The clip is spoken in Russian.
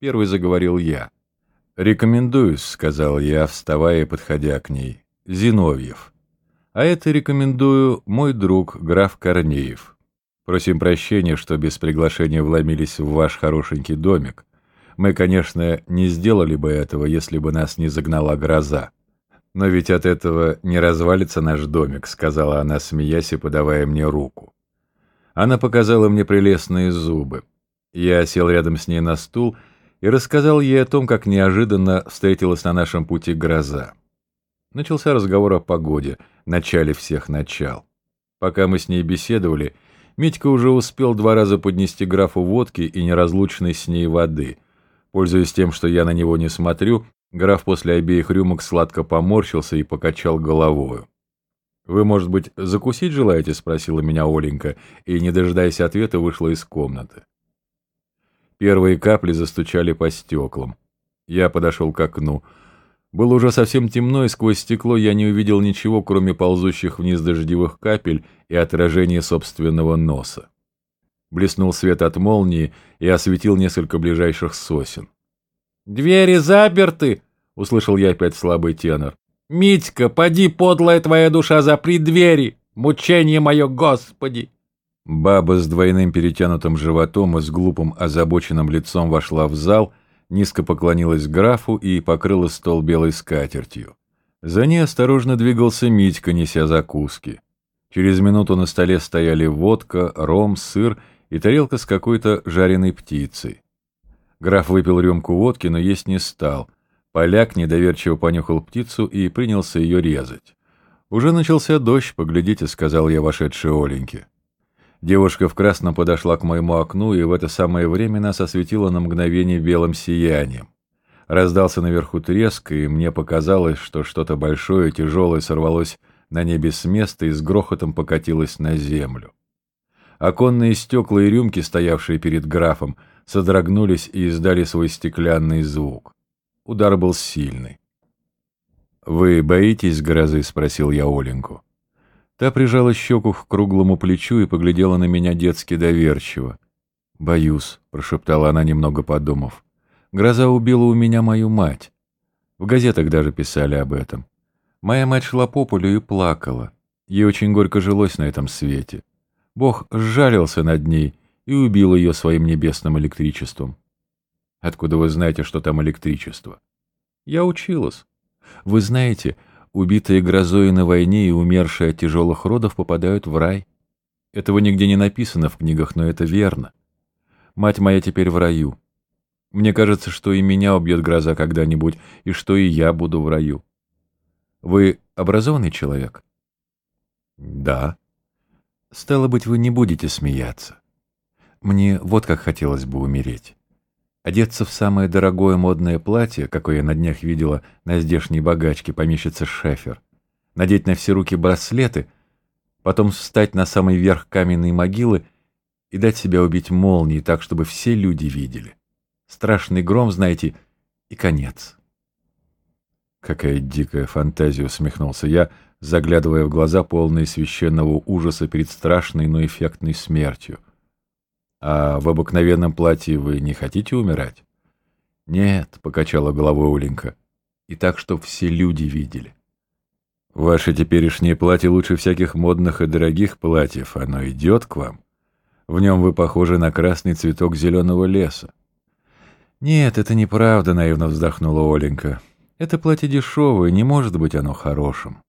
Первый заговорил я. «Рекомендуюсь», — сказал я, вставая и подходя к ней. «Зиновьев». «А это рекомендую мой друг, граф Корнеев. Просим прощения, что без приглашения вломились в ваш хорошенький домик. Мы, конечно, не сделали бы этого, если бы нас не загнала гроза. Но ведь от этого не развалится наш домик», — сказала она, смеясь и подавая мне руку. Она показала мне прелестные зубы. Я сел рядом с ней на стул и рассказал ей о том, как неожиданно встретилась на нашем пути гроза. Начался разговор о погоде, начале всех начал. Пока мы с ней беседовали, Митька уже успел два раза поднести графу водки и неразлучной с ней воды. Пользуясь тем, что я на него не смотрю, граф после обеих рюмок сладко поморщился и покачал головою. «Вы, может быть, закусить желаете?» — спросила меня Оленька, и, не дожидаясь ответа, вышла из комнаты. Первые капли застучали по стеклам. Я подошел к окну. Было уже совсем темно, и сквозь стекло я не увидел ничего, кроме ползущих вниз дождевых капель и отражения собственного носа. Блеснул свет от молнии и осветил несколько ближайших сосен. «Двери заперты!» — услышал я опять слабый тенор. «Митька, поди, подлая твоя душа, запри двери! Мучение мое, Господи!» Баба с двойным перетянутым животом и с глупым озабоченным лицом вошла в зал, низко поклонилась графу и покрыла стол белой скатертью. За ней осторожно двигался Митька, неся закуски. Через минуту на столе стояли водка, ром, сыр и тарелка с какой-то жареной птицей. Граф выпил рюмку водки, но есть не стал — Поляк недоверчиво понюхал птицу и принялся ее резать. «Уже начался дождь, поглядите», — сказал я вошедшей Оленьке. Девушка в красном подошла к моему окну, и в это самое время нас осветила на мгновение белым сиянием. Раздался наверху треск, и мне показалось, что что-то большое, тяжелое сорвалось на небе с места и с грохотом покатилось на землю. Оконные стекла и рюмки, стоявшие перед графом, содрогнулись и издали свой стеклянный звук. Удар был сильный. «Вы боитесь грозы?» — спросил я Оленьку. Та прижала щеку к круглому плечу и поглядела на меня детски доверчиво. «Боюсь», — прошептала она, немного подумав. «Гроза убила у меня мою мать. В газетах даже писали об этом. Моя мать шла по полю и плакала. Ей очень горько жилось на этом свете. Бог сжалился над ней и убил ее своим небесным электричеством. Откуда вы знаете, что там электричество? Я училась. Вы знаете, убитые грозой на войне и умершие от тяжелых родов попадают в рай. Этого нигде не написано в книгах, но это верно. Мать моя теперь в раю. Мне кажется, что и меня убьет гроза когда-нибудь, и что и я буду в раю. Вы образованный человек? Да. Стало быть, вы не будете смеяться. Мне вот как хотелось бы умереть одеться в самое дорогое модное платье, какое я на днях видела на здешней богачке помещица Шефер, надеть на все руки браслеты, потом встать на самый верх каменной могилы и дать себя убить молнией так, чтобы все люди видели. Страшный гром, знаете, и конец. Какая дикая фантазия, усмехнулся я, заглядывая в глаза, полные священного ужаса перед страшной, но эффектной смертью — а в обыкновенном платье вы не хотите умирать? Нет, покачала головой Оленька. И так, чтоб все люди видели. Ваше теперешнее платье лучше всяких модных и дорогих платьев. Оно идет к вам. В нем вы похожи на красный цветок зеленого леса. Нет, это неправда, наивно вздохнула Оленька. Это платье дешевое, не может быть оно хорошим.